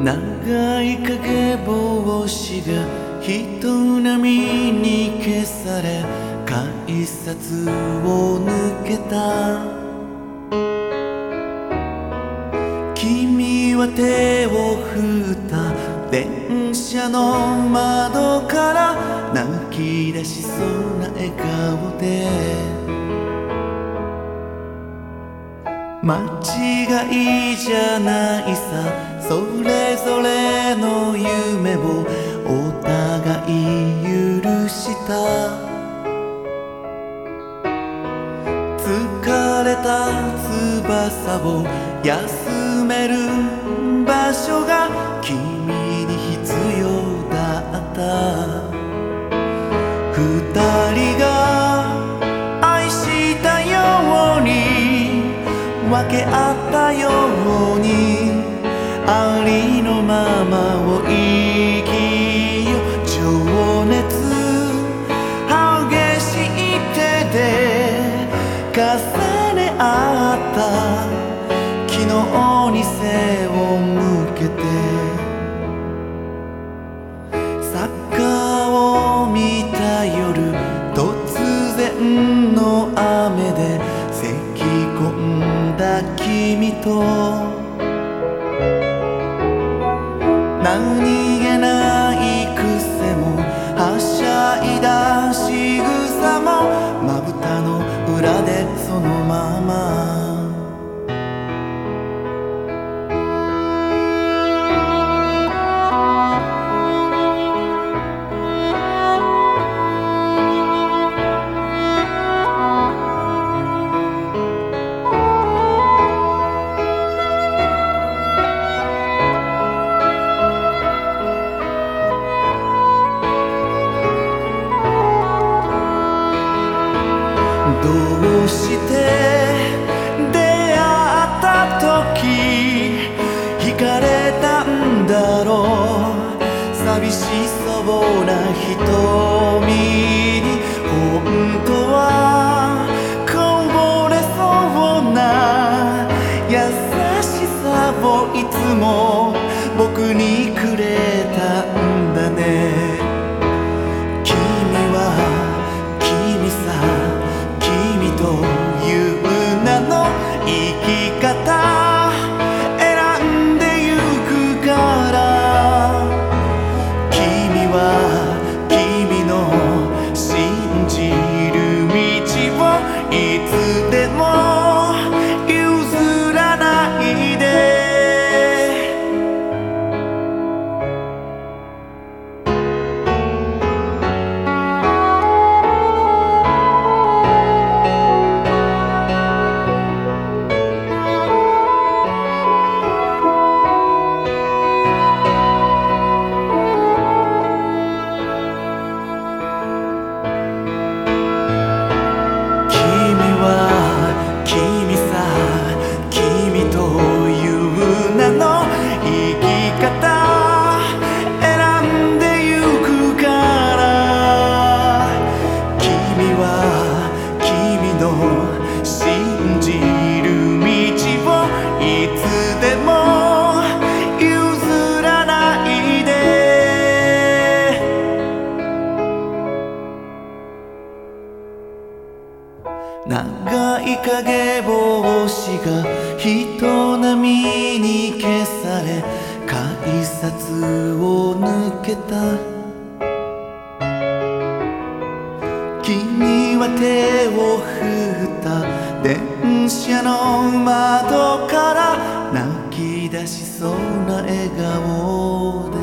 長い影帽子が人波に消され改札を抜けた。君は手を振った電車の窓から泣き出しそうな笑顔で。間違いじゃないさ。それぞれの夢をお互い許した。疲れた翼を休める場所分け合ったようにありのままを生き君どうして出会った時惹かれたんだろう。寂しそうな人。いつ長い影帽子が人波に消され改札を抜けた。君は手を振った電車の窓から泣き出しそうな笑顔